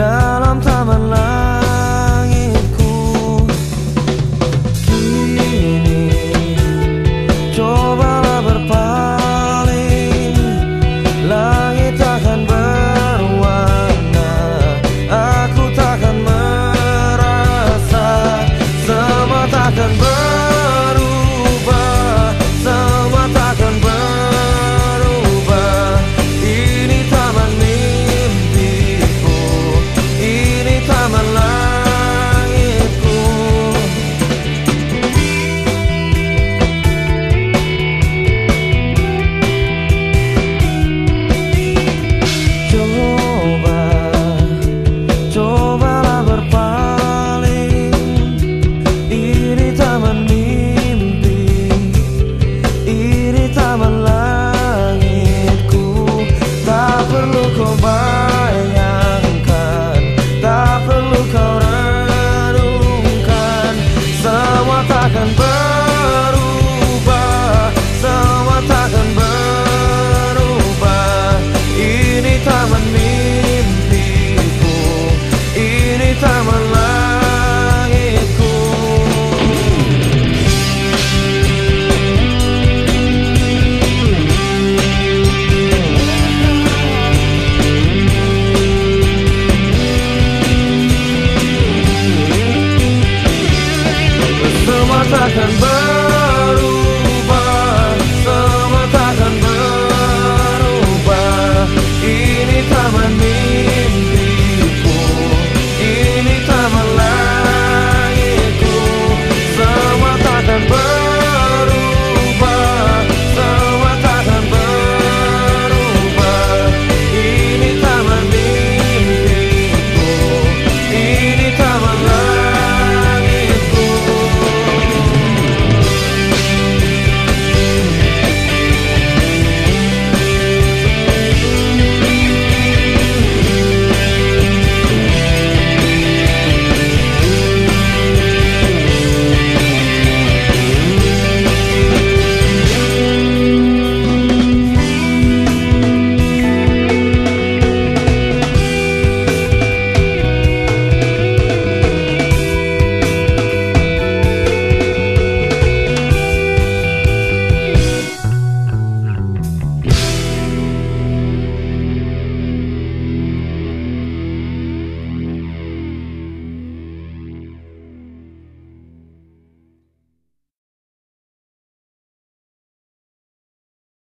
dalam taman langitku. Kini cobalah berpaling. Langit akan berwarna aku takkan merasa semua takkan ber I'm alive nothing but